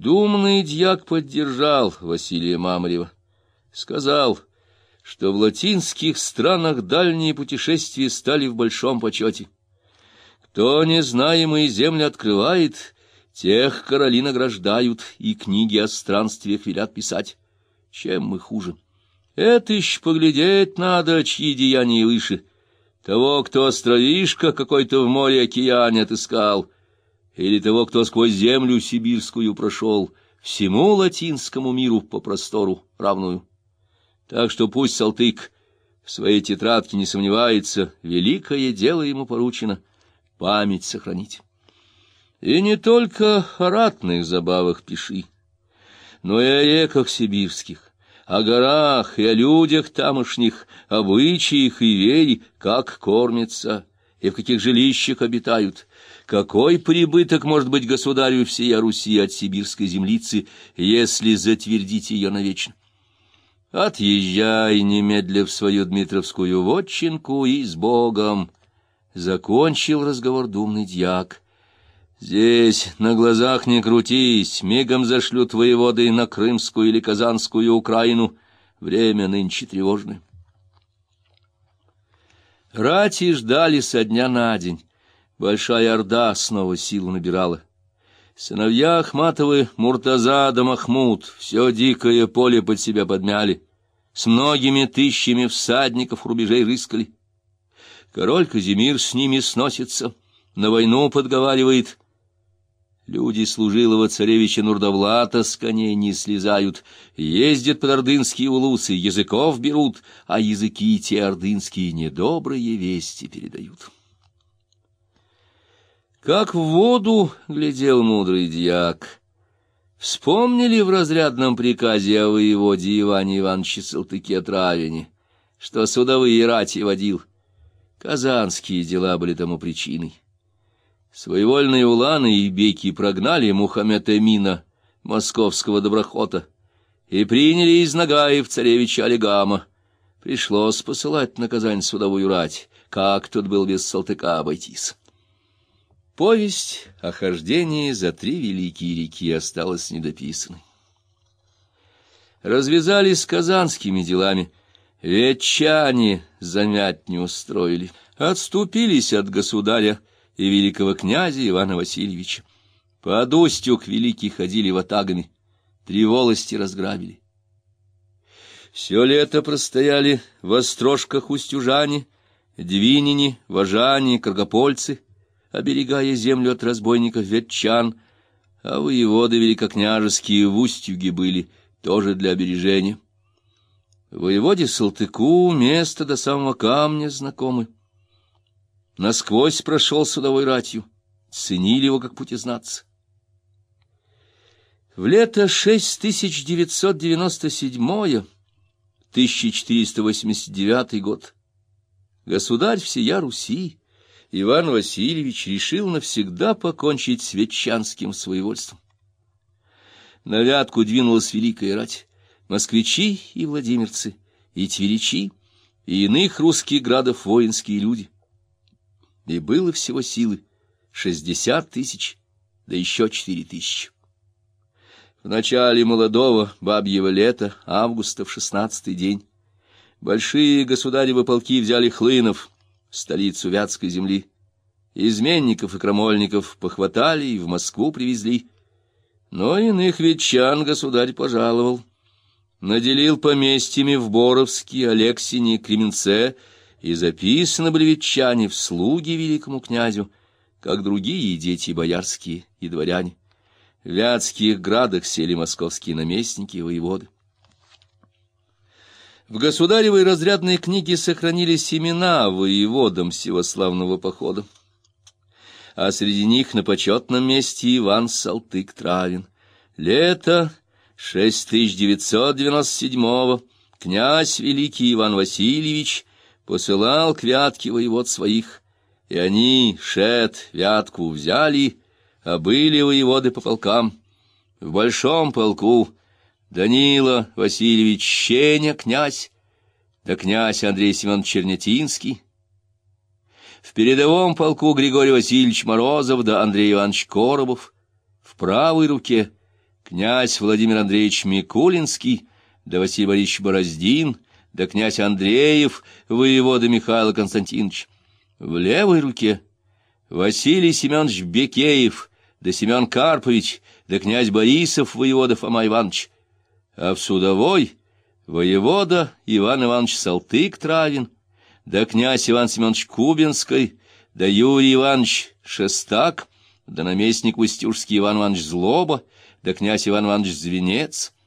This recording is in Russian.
Думный дьяк поддержал Василия Мамарева. Сказал, что в латинских странах дальние путешествия стали в большом почете. Кто незнаемые земли открывает, тех короли награждают и книги о странствиях велят писать. Чем мы хуже? Это еще поглядеть надо, чьи деяния выше. Того, кто островишко какой-то в море океане отыскал — или того, кто сквозь землю сибирскую прошел, всему латинскому миру по простору равную. Так что пусть Салтык в своей тетрадке не сомневается, великое дело ему поручено — память сохранить. И не только о ратных забавах пиши, но и о реках сибирских, о горах и о людях тамошних, обычаях и вере, как кормятся и в каких жилищах обитают, какой прибыток может быть государю всея Руси от сибирской землицы, если затвердить ее навечно? Отъезжай немедля в свою Дмитровскую вотчинку и с Богом. Закончил разговор думный дьяк. Здесь на глазах не крутись, мигом зашлют воеводы на Крымскую или Казанскую Украину. Время нынче тревожное. Рати ждали со дня на день. Большая орда снова силу набирала. Сыновья Ахматовы, Муртаза да Махмуд, все дикое поле под себя подмяли, с многими тысячами всадников рубежей рыскали. Король Казимир с ними сносится, на войну подговаривает. Люди служилого царевича Нурдавлата с коней не слезают, ездят под ордынские улусы, языков берут, а языки те ордынские недобрые вести передают. Как в воду глядел мудрый дьяк. Вспомнили в разрядном приказе о воеводе Иване Ивановиче Салтыке-Травине, что судовые рати водил. Казанские дела были тому причиной. Своевольные уланы и беки прогнали Мухаммед Эмина, московского доброхота, и приняли из Нагаев царевича Олегама. Пришлось посылать на Казань судовую рать, как тут был без Салтыка обойтись. Повесть о хождении за три великие реки осталась недописанной. Развязались с казанскими делами, ветчане замять не устроили, отступились от государя и великого князя Ивана Васильевича. Под устюг великие ходили ватагами, три волости разграбили. Все лето простояли в острожках устюжане, двинине, вожане, каргопольцы — оберегая землю от разбойников ветчан, а воеводы великокняжеские в Устюге были тоже для обережения. Воеводе Салтыку место до самого камня знакомы. Насквозь прошел судовой ратью, ценили его как путезнатца. В лето 6997 1489 год государь всея Руси Иван Васильевич решил навсегда покончить с ветчанским своевольством. На Вятку двинулась великая рать. Москвичи и владимирцы, и тверичи, и иных русских градов воинские люди. И было всего силы шестьдесят тысяч, да еще четыре тысячи. В начале молодого бабьего лета, августа в шестнадцатый день, большие государевы полки взяли Хлынов — столицу Вятской земли. Изменников и крамольников похватали и в Москву привезли. Но иных ветчан государь пожаловал. Наделил поместьями в Боровске, Алексине, Кременце, и записаны были ветчане в слуги великому князю, как другие дети боярские и дворяне. В Вятских градах сели московские наместники и воеводы. В государевой разрядной книге сохранились имена воеводам сего славного похода. А среди них на почетном месте Иван Салтык-Травин. Лето 6997-го князь великий Иван Васильевич посылал к Вятке воевод своих, и они, шет, Вятку взяли, а были воеводы по полкам. В большом полку Данила Васильевич Щеня, князь, да князь Андрей Семен Чернятинский, в передовом полку Григорий Васильевич Морозов да Андрей Иванович Коробов, в правой руке князь Владимир Андреевич Микулинский, да Василий Борисович Бороздин, да князь Андреев, воевода Михаил Константинович. В левой руке Василий Семенович Бекеев, да Семен Карпович, да князь Борисов, воевода Фома Иванович. А в судовой воевода Иван Иванович Салтык-Травин, да князь Иван Семенович Кубинский, да Юрий Иванович Шестак, да наместник Устюжский Иван Иванович Злоба, да князь Иван Иванович Звенец —